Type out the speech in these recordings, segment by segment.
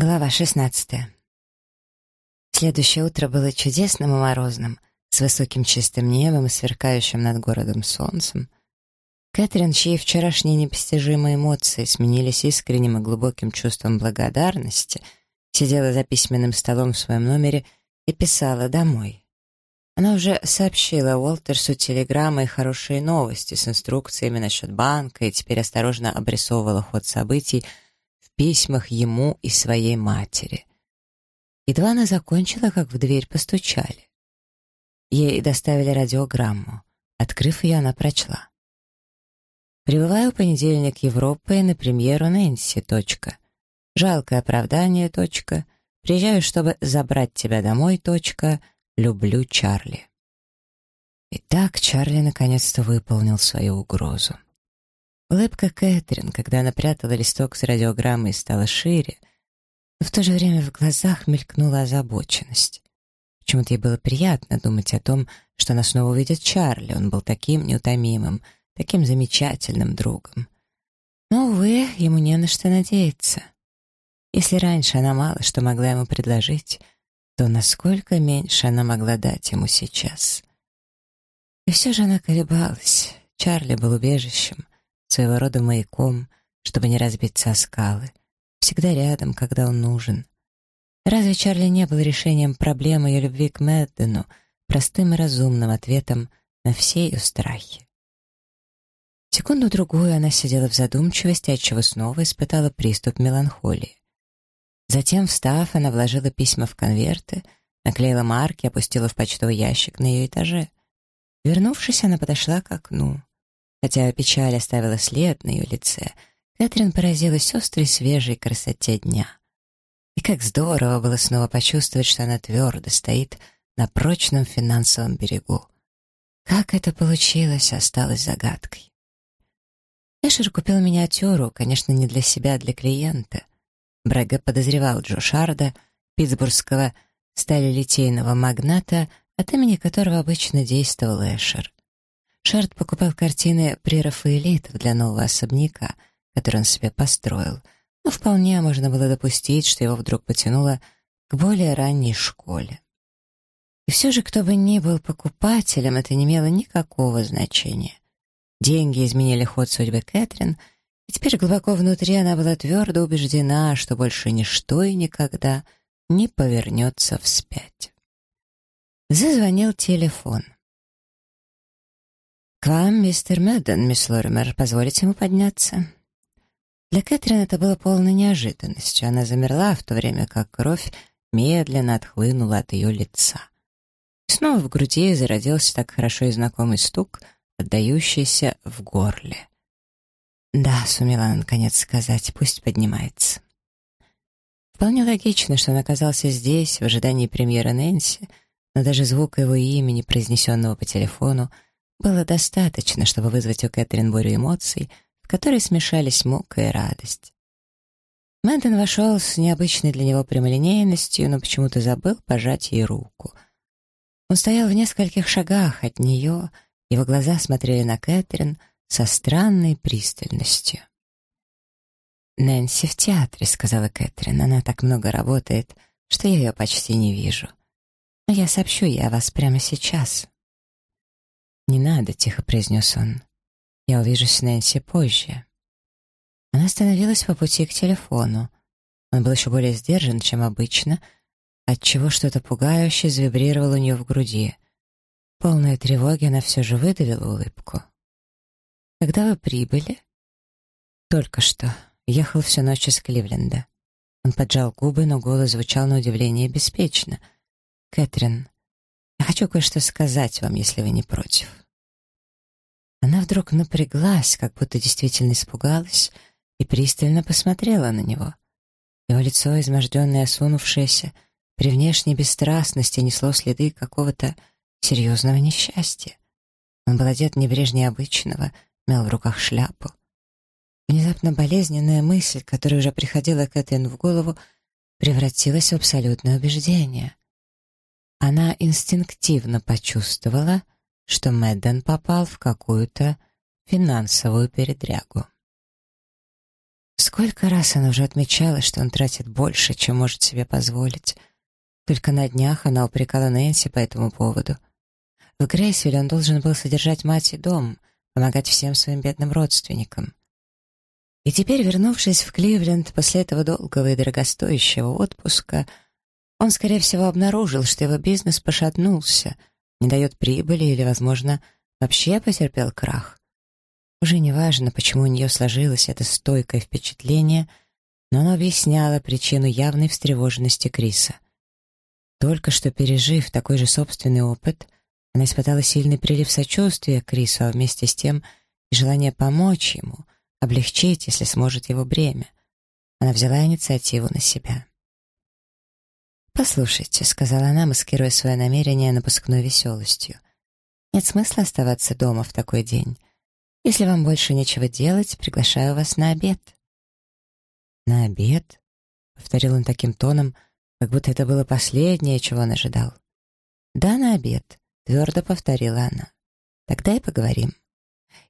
Глава 16. Следующее утро было чудесным и морозным, с высоким чистым небом и сверкающим над городом солнцем. Кэтрин, чьи вчерашние непостижимые эмоции сменились искренним и глубоким чувством благодарности, сидела за письменным столом в своем номере и писала домой. Она уже сообщила Уолтерсу телеграммы и хорошие новости с инструкциями насчет банка и теперь осторожно обрисовывала ход событий, письмах ему и своей матери. Едва она закончила, как в дверь постучали. Ей доставили радиограмму. Открыв ее, она прочла. «Прибываю в понедельник Европы на премьеру Нэнси. Точка. Жалкое оправдание. Точка. Приезжаю, чтобы забрать тебя домой. Точка. Люблю Чарли». Итак, Чарли наконец-то выполнил свою угрозу. Улыбка Кэтрин, когда она прятала листок с радиограммой, стала шире, но в то же время в глазах мелькнула озабоченность. Почему-то ей было приятно думать о том, что она снова увидит Чарли, он был таким неутомимым, таким замечательным другом. Но, увы, ему не на что надеяться. Если раньше она мало что могла ему предложить, то насколько меньше она могла дать ему сейчас. И все же она колебалась. Чарли был убежищем, своего рода маяком, чтобы не разбиться о скалы, всегда рядом, когда он нужен. Разве Чарли не был решением проблемы ее любви к Мэддену, простым и разумным ответом на все ее страхи? Секунду-другую она сидела в задумчивости, отчего снова испытала приступ меланхолии. Затем, встав, она вложила письма в конверты, наклеила марки, опустила в почтовый ящик на ее этаже. Вернувшись, она подошла к окну. Хотя печаль оставила след на ее лице, Кэтрин поразилась острой свежей красоте дня. И как здорово было снова почувствовать, что она твердо стоит на прочном финансовом берегу. Как это получилось, осталось загадкой. Эшер купил миниатюру, конечно, не для себя, а для клиента. Брэга подозревал Джо Шарда, питтсбургского сталелитейного магната, от имени которого обычно действовал Эшер. Шард покупал картины прерафаэлитов для нового особняка, который он себе построил, но вполне можно было допустить, что его вдруг потянуло к более ранней школе. И все же, кто бы ни был покупателем, это не имело никакого значения. Деньги изменили ход судьбы Кэтрин, и теперь глубоко внутри она была твердо убеждена, что больше ничто и никогда не повернется вспять. Зазвонил телефон. «К вам, мистер Мэдден, мисс Лоример, позволите ему подняться?» Для Кэтрин это было полной неожиданностью. Она замерла, в то время как кровь медленно отхлынула от ее лица. И снова в груди зародился так хорошо и знакомый стук, отдающийся в горле. «Да», — сумела она наконец сказать, — «пусть поднимается». Вполне логично, что он оказался здесь, в ожидании премьеры Нэнси, но даже звука его имени, произнесенного по телефону, — было достаточно, чтобы вызвать у Кэтрин бурю эмоций, в которой смешались мука и радость. Мэнтон вошел с необычной для него прямолинейностью, но почему-то забыл пожать ей руку. Он стоял в нескольких шагах от нее, его глаза смотрели на Кэтрин со странной пристальностью. «Нэнси в театре», — сказала Кэтрин. «Она так много работает, что я ее почти не вижу. Но я сообщу ей о вас прямо сейчас». «Не надо», — тихо произнес он. «Я увижусь с Нэнси позже». Она остановилась по пути к телефону. Он был еще более сдержан, чем обычно, отчего что-то пугающее завибрировало у нее в груди. Полная тревоги она все же выдавила улыбку. «Когда вы прибыли?» «Только что. Ехал всю ночь из Кливленда». Он поджал губы, но голос звучал на удивление беспечно. «Кэтрин, я хочу кое-что сказать вам, если вы не против». Она вдруг напряглась, как будто действительно испугалась, и пристально посмотрела на него. Его лицо, изможденное и осунувшееся, при внешней бесстрастности несло следы какого-то серьезного несчастья. Он был одет небрежнее обычного, мял в руках шляпу. Внезапно болезненная мысль, которая уже приходила Кэтрин в голову, превратилась в абсолютное убеждение. Она инстинктивно почувствовала, что Мэдден попал в какую-то финансовую передрягу. Сколько раз она уже отмечала, что он тратит больше, чем может себе позволить. Только на днях она упрекала Нэнси по этому поводу. В Грейсвилле он должен был содержать мать и дом, помогать всем своим бедным родственникам. И теперь, вернувшись в Кливленд после этого долгого и дорогостоящего отпуска, он, скорее всего, обнаружил, что его бизнес пошатнулся, не дает прибыли или, возможно, вообще потерпел крах. Уже не важно, почему у нее сложилось это стойкое впечатление, но оно объясняло причину явной встревоженности Криса. Только что пережив такой же собственный опыт, она испытала сильный прилив сочувствия к Крису, а вместе с тем и желание помочь ему, облегчить, если сможет его бремя. Она взяла инициативу на себя. «Послушайте», — сказала она, маскируя свое намерение напускной веселостью. «Нет смысла оставаться дома в такой день. Если вам больше нечего делать, приглашаю вас на обед». «На обед?» — повторил он таким тоном, как будто это было последнее, чего он ожидал. «Да, на обед», — твердо повторила она. «Тогда и поговорим.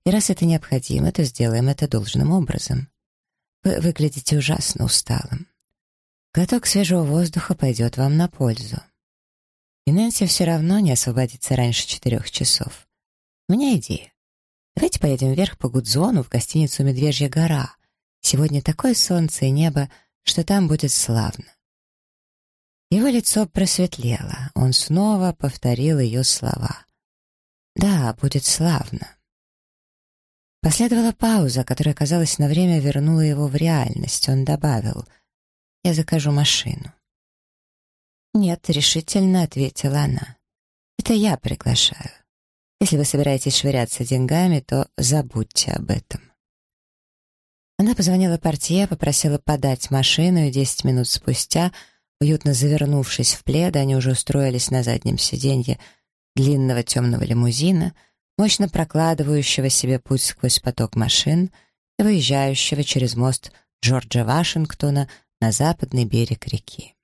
И раз это необходимо, то сделаем это должным образом. Вы выглядите ужасно усталым. Глоток свежего воздуха пойдет вам на пользу. И Нэнси все равно не освободится раньше четырех часов. У меня идея. Давайте поедем вверх по Гудзону в гостиницу «Медвежья гора». Сегодня такое солнце и небо, что там будет славно. Его лицо просветлело. Он снова повторил ее слова. «Да, будет славно». Последовала пауза, которая, казалось, на время вернула его в реальность. Он добавил — я закажу машину». «Нет», — решительно ответила она. «Это я приглашаю. Если вы собираетесь швыряться деньгами, то забудьте об этом». Она позвонила портье, попросила подать машину, и десять минут спустя, уютно завернувшись в плед, они уже устроились на заднем сиденье длинного темного лимузина, мощно прокладывающего себе путь сквозь поток машин и выезжающего через мост Джорджа Вашингтона на западный берег реки.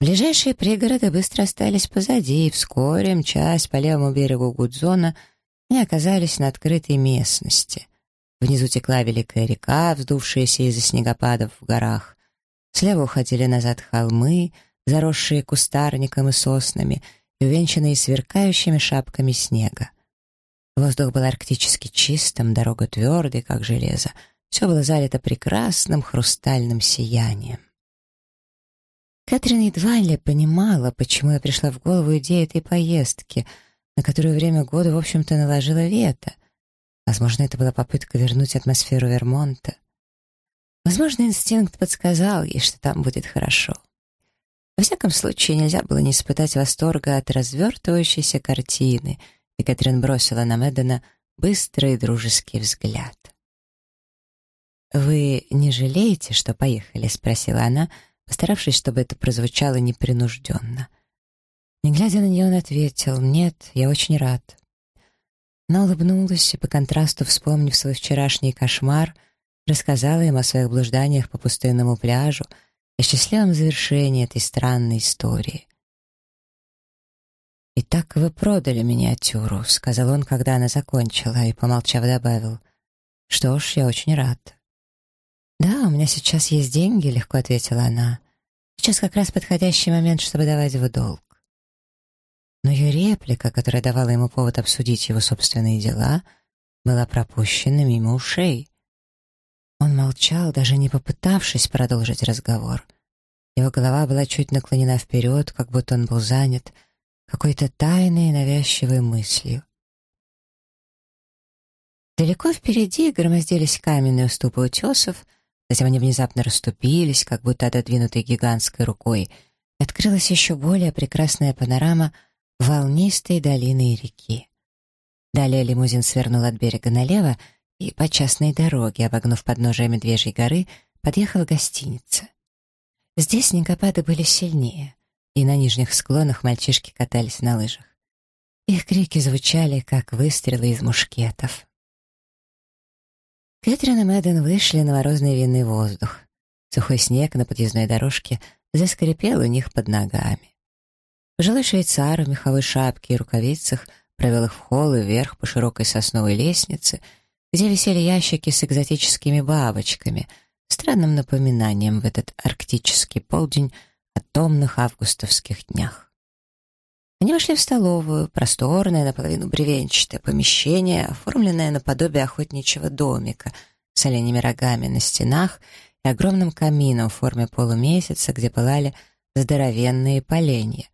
Ближайшие пригороды быстро остались позади, и вскоре, мчась по левому берегу Гудзона, они оказались на открытой местности. Внизу текла великая река, вздувшаяся из-за снегопадов в горах. Слева уходили назад холмы, заросшие кустарником и соснами, и увенчанные сверкающими шапками снега. Воздух был арктически чистым, дорога твердой, как железо — все было залито прекрасным хрустальным сиянием. Кэтрин едва ли понимала, почему я пришла в голову идея этой поездки, на которую время года, в общем-то, наложила вето. Возможно, это была попытка вернуть атмосферу Вермонта. Возможно, инстинкт подсказал ей, что там будет хорошо. Во всяком случае, нельзя было не испытать восторга от развертывающейся картины, и Кэтрин бросила на Мэддена быстрый дружеский взгляд. «Вы не жалеете, что поехали?» — спросила она, постаравшись, чтобы это прозвучало непринужденно. Не глядя на нее, он ответил, «Нет, я очень рад». Она улыбнулась и, по контрасту вспомнив свой вчерашний кошмар, рассказала им о своих блужданиях по пустынному пляжу и счастливом завершении этой странной истории. «Итак, вы продали миниатюру», — сказал он, когда она закончила, и, помолчав, добавил, «Что ж, я очень рад». «Да, у меня сейчас есть деньги», — легко ответила она. «Сейчас как раз подходящий момент, чтобы давать в долг». Но ее реплика, которая давала ему повод обсудить его собственные дела, была пропущена мимо ушей. Он молчал, даже не попытавшись продолжить разговор. Его голова была чуть наклонена вперед, как будто он был занят какой-то тайной навязчивой мыслью. Далеко впереди громоздились каменные уступы утесов, Затем они внезапно расступились, как будто отодвинутые гигантской рукой, открылась еще более прекрасная панорама волнистой долины и реки. Далее лимузин свернул от берега налево и по частной дороге, обогнув подножие Медвежьей горы, подъехала гостиница. Здесь снегопады были сильнее, и на нижних склонах мальчишки катались на лыжах. Их крики звучали, как выстрелы из мушкетов. Кэтрин и Мэдден вышли на морозный винный воздух. Сухой снег на подъездной дорожке заскрипел у них под ногами. Пожилой швейцар в меховой шапке и рукавицах провел их в холл и вверх по широкой сосновой лестнице, где висели ящики с экзотическими бабочками, странным напоминанием в этот арктический полдень о томных августовских днях. Они вошли в столовую, просторное, наполовину бревенчатое помещение, оформленное наподобие охотничьего домика с оленями рогами на стенах и огромным камином в форме полумесяца, где пылали здоровенные поленья.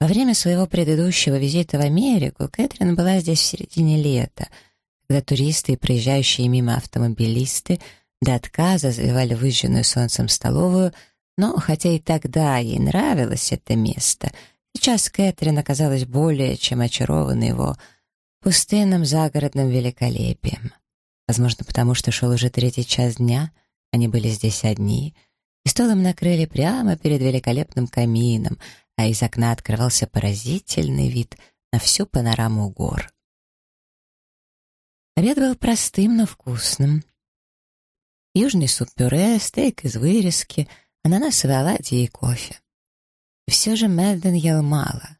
Во время своего предыдущего визита в Америку Кэтрин была здесь в середине лета, когда туристы и проезжающие мимо автомобилисты до отказа завивали выжженную солнцем столовую, но хотя и тогда ей нравилось это место, сейчас Кэтрин оказалась более чем очарована его пустынным загородным великолепием. Возможно, потому что шел уже третий час дня, они были здесь одни, и стол им накрыли прямо перед великолепным камином — а из окна открывался поразительный вид на всю панораму гор. Обед был простым, но вкусным. Южный суп-пюре, стейк из вырезки, ананасовые оладьи и кофе. Все же Мэдден ел мало.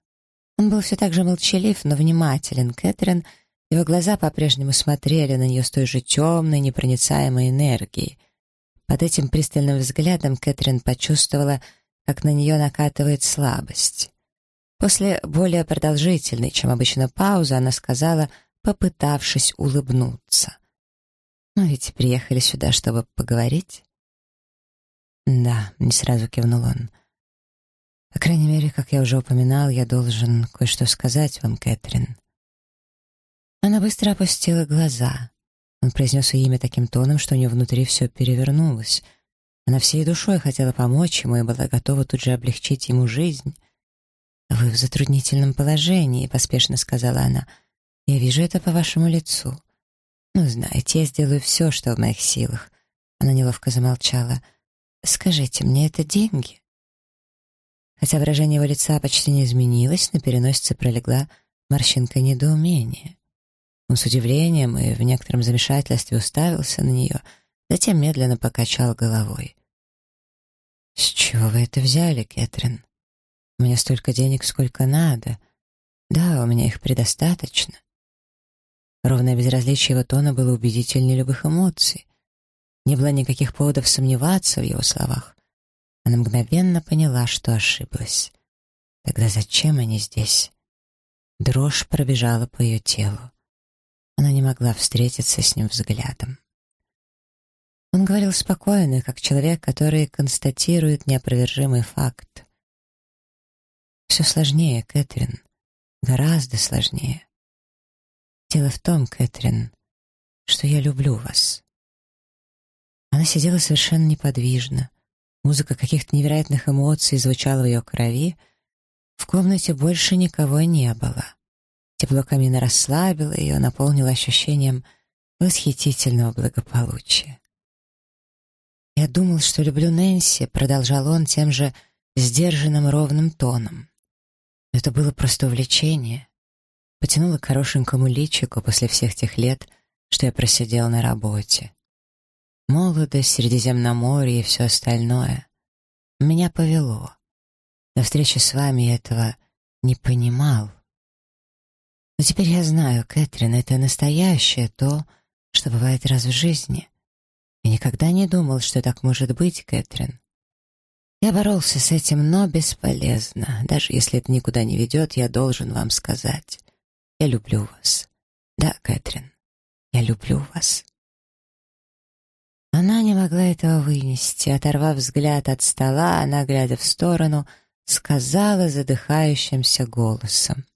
Он был все так же молчалив, но внимателен. Кэтрин, его глаза по-прежнему смотрели на нее с той же темной, непроницаемой энергией. Под этим пристальным взглядом Кэтрин почувствовала, как на нее накатывает слабость. После более продолжительной, чем обычно, паузы она сказала, попытавшись улыбнуться. «Мы ведь приехали сюда, чтобы поговорить?» «Да», — не сразу кивнул он. «По крайней мере, как я уже упоминал, я должен кое-что сказать вам, Кэтрин». Она быстро опустила глаза. Он произнес ее имя таким тоном, что у нее внутри все перевернулось — она всей душой хотела помочь ему и была готова тут же облегчить ему жизнь. «Вы в затруднительном положении», — поспешно сказала она. «Я вижу это по вашему лицу. Ну, знаете, я сделаю все, что в моих силах». Она неловко замолчала. «Скажите, мне это деньги?» Хотя выражение его лица почти не изменилось, на переносице пролегла морщинка недоумения. Он с удивлением и в некотором замешательстве уставился на нее — затем медленно покачал головой. «С чего вы это взяли, Кэтрин? У меня столько денег, сколько надо. Да, у меня их предостаточно». Ровное безразличие его тона было убедительнее любых эмоций. Не было никаких поводов сомневаться в его словах. Она мгновенно поняла, что ошиблась. Тогда зачем они здесь? Дрожь пробежала по ее телу. Она не могла встретиться с ним взглядом. Он говорил спокойно, как человек, который констатирует неопровержимый факт. «Все сложнее, Кэтрин. Гораздо сложнее. Дело в том, Кэтрин, что я люблю вас». Она сидела совершенно неподвижно. Музыка каких-то невероятных эмоций звучала в ее крови. В комнате больше никого не было. Тепло камина расслабило ее, наполнило ощущением восхитительного благополучия. «Я думал, что люблю Нэнси», — продолжал он тем же сдержанным ровным тоном. это было просто увлечение. Потянуло к хорошенькому личику после всех тех лет, что я просидел на работе. Молодость, Средиземноморье и все остальное. Меня повело. До встречи с вами я этого не понимал. Но теперь я знаю, Кэтрин, это настоящее то, что бывает раз в жизни. Я никогда не думал, что так может быть, Кэтрин. Я боролся с этим, но бесполезно. Даже если это никуда не ведет, я должен вам сказать. Я люблю вас. Да, Кэтрин, я люблю вас. Она не могла этого вынести. Оторвав взгляд от стола, она, глядя в сторону, сказала задыхающимся голосом.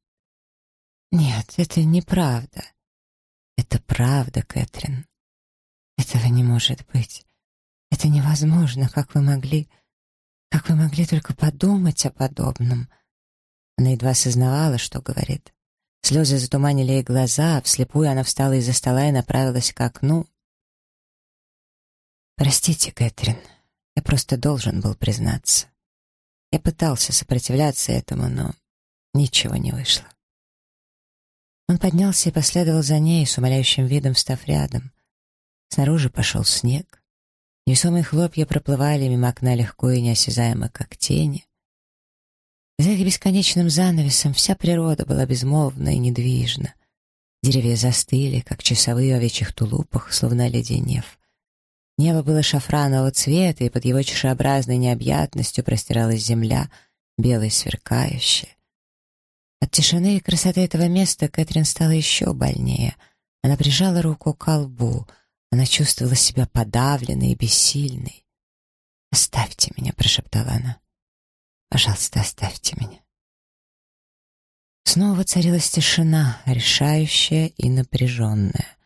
«Нет, это неправда. Это правда, Кэтрин. Этого не может быть. Это невозможно. Как вы могли... Как вы могли только подумать о подобном? Она едва сознавала, что говорит. Слезы затуманили ей глаза, вслепую она встала из-за стола и направилась к окну. «Простите, Кэтрин, я просто должен был признаться. Я пытался сопротивляться этому, но ничего не вышло». Он поднялся и последовал за ней, с умоляющим видом встав рядом. Снаружи пошел снег. Невесомые хлопья проплывали мимо окна легко и неосязаемо, как тени. За их бесконечным занавесом вся природа была безмолвна и недвижна. Деревья застыли, как часовые в овечьих тулупах, словно оледенев. Небо было шафранового цвета, и под его чашеобразной необъятностью простиралась земля, белой сверкающая. От тишины и красоты этого места Кэтрин стала еще больнее. Она прижала руку к лбу. Она чувствовала себя подавленной и бессильной. «Оставьте меня», — прошептала она. «Пожалуйста, оставьте меня». Снова царилась тишина, решающая и напряженная.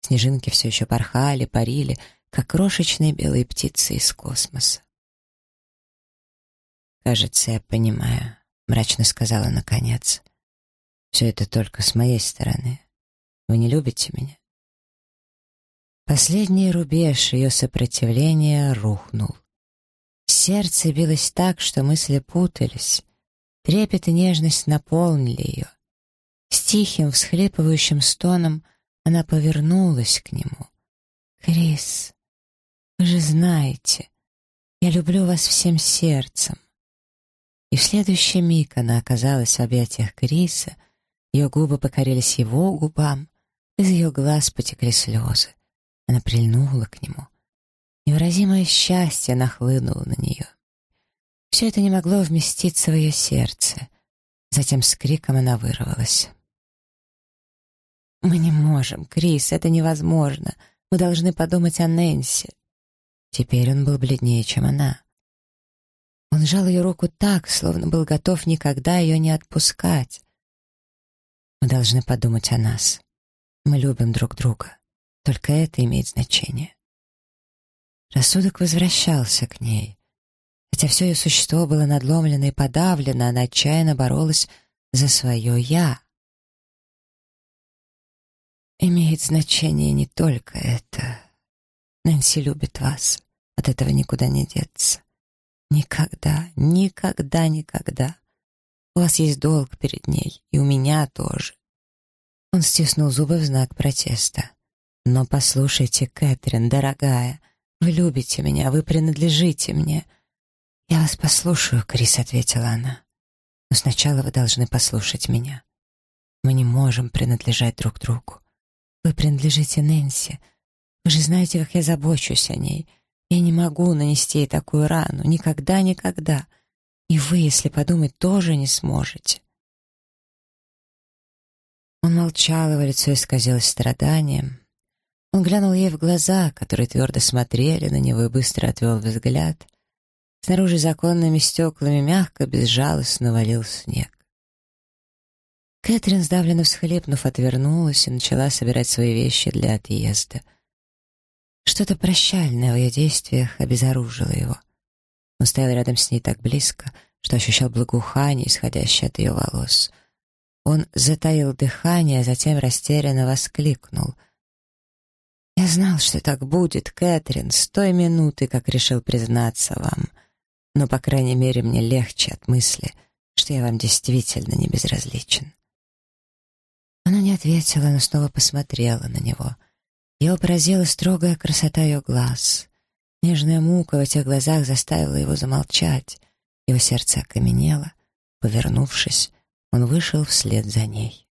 Снежинки все еще порхали, парили, как крошечные белые птицы из космоса. «Кажется, я понимаю», — мрачно сказала наконец. «Все это только с моей стороны. Вы не любите меня?» Последний рубеж ее сопротивления рухнул. Сердце билось так, что мысли путались. Трепет и нежность наполнили ее. С тихим, всхлипывающим стоном она повернулась к нему. «Крис, вы же знаете, я люблю вас всем сердцем». И в следующий миг она оказалась в объятиях Криса, ее губы покорились его губам, из ее глаз потекли слезы. Она прильнула к нему. Невыразимое счастье нахлынуло на нее. Все это не могло вместиться в ее сердце. Затем с криком она вырвалась. «Мы не можем, Крис, это невозможно. Мы должны подумать о Нэнси». Теперь он был бледнее, чем она. Он сжал ее руку так, словно был готов никогда ее не отпускать. «Мы должны подумать о нас. Мы любим друг друга. Только это имеет значение». Рассудок возвращался к ней. Хотя все ее существо было надломлено и подавлено, она отчаянно боролась за свое «я». Имеет значение не только это. Нэнси любит вас. От этого никуда не деться. Никогда, никогда, никогда. У вас есть долг перед ней, и у меня тоже. Он стиснул зубы в знак протеста. Но послушайте, Кэтрин, дорогая, вы любите меня, вы принадлежите мне. «Я вас послушаю», — Крис ответила она. «Но сначала вы должны послушать меня. Мы не можем принадлежать друг другу. Вы принадлежите Нэнси. Вы же знаете, как я забочусь о ней. Я не могу нанести ей такую рану. Никогда, никогда. И вы, если подумать, тоже не сможете». Он молчал, его лицо исказилось страданием. Он глянул ей в глаза, которые твердо смотрели на него, и быстро отвел взгляд. Снаружи законными стеклами мягко, безжалостно валил снег. Кэтрин, сдавленно всхлипнув, отвернулась и начала собирать свои вещи для отъезда. Что-то прощальное в ее действиях обезоружило его. Он стоял рядом с ней так близко, что ощущал благоухание, исходящее от ее волос. Он затаил дыхание, а затем растерянно воскликнул. «Я знал, что так будет, Кэтрин, с той минуты, как решил признаться вам но, по крайней мере, мне легче от мысли, что я вам действительно не безразличен. Она не ответила, но снова посмотрела на него. Его поразила строгая красота ее глаз. Нежная мука в этих глазах заставила его замолчать. Его сердце окаменело. Повернувшись, он вышел вслед за ней.